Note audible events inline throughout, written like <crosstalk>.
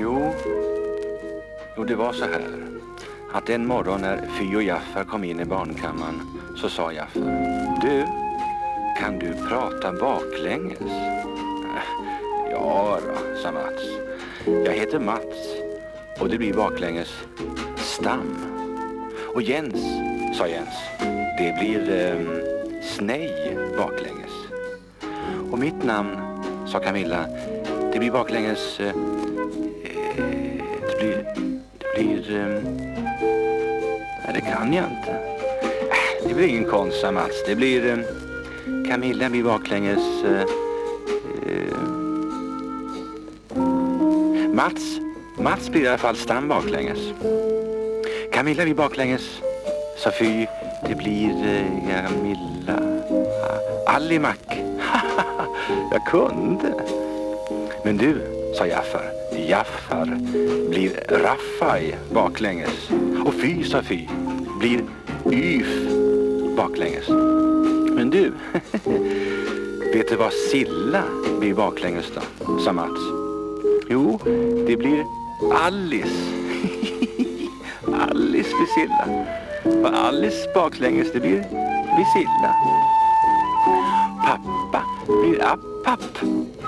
Jo, det var så här att en morgon när Fy och Jaffar kom in i barnkammaren så sa Jaffar Du, kan du prata baklänges? Ja då, sa Mats. Jag heter Mats och det blir baklänges Stam. Och Jens, sa Jens, det blir eh, Snej baklänges. Och mitt namn, sa Camilla, det blir baklänges... Eh, blir... Det blir... Eh, nej, det kan jag inte. Äh, det blir ingen konst, Mats. Det blir... Eh, Camilla blir baklänges... Eh, ehm. Mats, Mats blir i alla fall stam baklänges. Camilla blir baklänges. Sofie, det blir eh, Camilla. Allimack. <laughs> Jag kunde. Men du, sa Jaffar, Jaffar blir Raffaj baklänges. Och fy, sa Fy, blir Yf baklänges. Men du, <laughs> vet du vad Silla blir baklänges då, sa Mats. Jo, det blir Alice. <laughs> Alice blir Silla. Och Alice baklänges, det blir, det blir Silla. Pappa blir ah, Appapp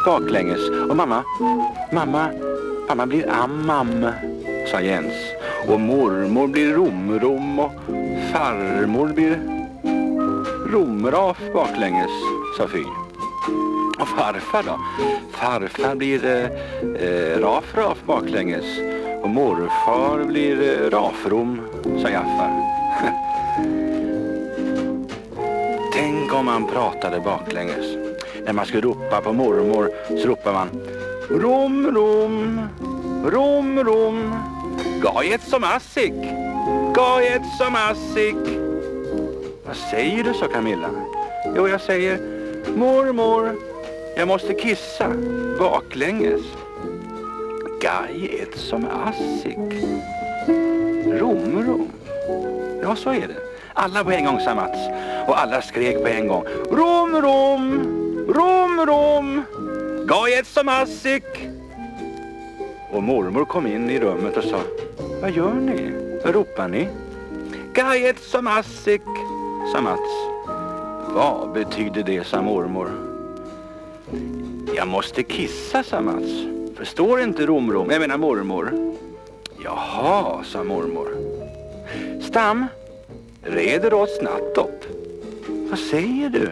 baklänges. Och mamma, mamma, mamma blir Ammam, sa Jens. Och mormor blir Romrom och farmor blir Romraf baklänges, sa Fy. Och farfar då? Farfar blir eh, eh, Rafraf baklänges. Och morfar blir eh, Rafrom, sa Jaffar. <laughs> Tänk om man pratade baklänges. När man skulle ropa på mormor så ropar man Rom, rom, rom, rom. Gajet som assik, gajet som assik. Vad säger du, sa Camilla. Jo, jag säger mormor, jag måste kissa baklänges. Gajet som assik. Rom, rom. Ja, så är det. Alla på en gång, sa Mats. Och alla skrek på en gång. Rom, rom, rom, rom. Gajet som assik. Och mormor kom in i rummet och sa. Vad gör ni? Vad ropar ni? Gajet som assik, sa Mats. Vad betyder det, sa mormor. Jag måste kissa, sa Mats. Förstår inte romrom, jag menar mormor. Jaha, sa mormor. Stam, reder oss nattopp. Vad säger du,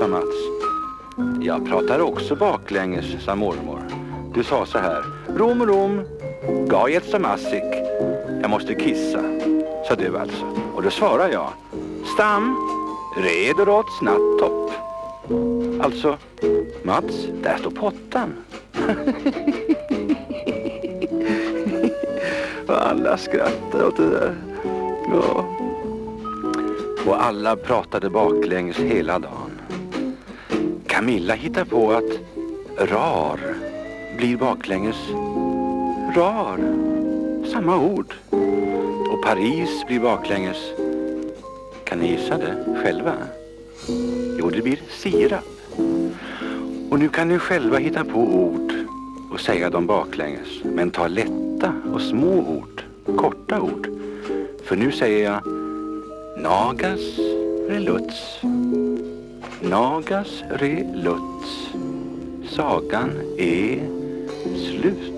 sa Mats. Jag pratar också baklänges, sa mormor. Du sa så här, rom, rom, gajet som assik. Jag måste kissa, sa du alltså. Och då svarar jag, stam, reder åt nattopp. Alltså, Mats, där står pottan. <laughs> Och alla skrattade åt det där. Ja. Och alla pratade baklänges hela dagen. Camilla hittar på att rar blir baklänges rar. Samma ord. Och Paris blir baklänges. Kan ni gissa det själva? Jo, det blir sirap. Och nu kan ni själva hitta på ord och säga dem baklänges. Men ta lätta och små ord, korta ord. För nu säger jag Nagas reluts. Nagas reluts. Sagan är slut.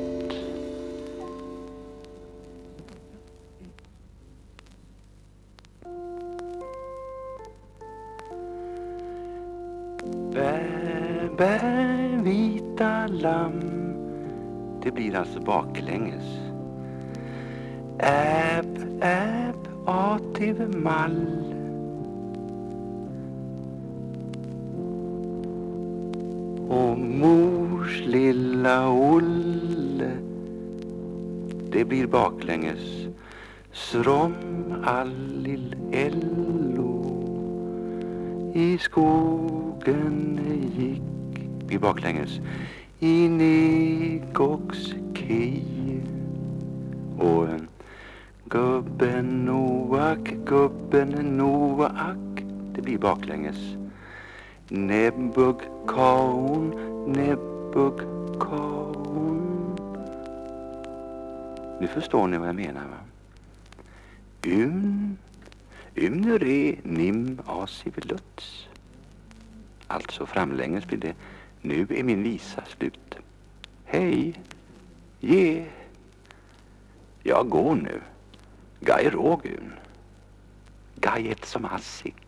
Bä, bä, vita lamm. Det blir alltså baklänges. Äb, äb, ativ mall. Och mors lilla Olle. Det blir baklänges. Srom allil ello. I skogen gick vi baklänges. I negox kej. Och Gubben Noak, gubben Noak. Det blir baklänges. Nebbug kaun, kaun. Nu förstår ni vad jag menar va? Un, un re nim asiveluts. Alltså framlänges blir det Nu är min visa slut. Hej, ge. Jag går nu. Gai rågun. Gai et som assik.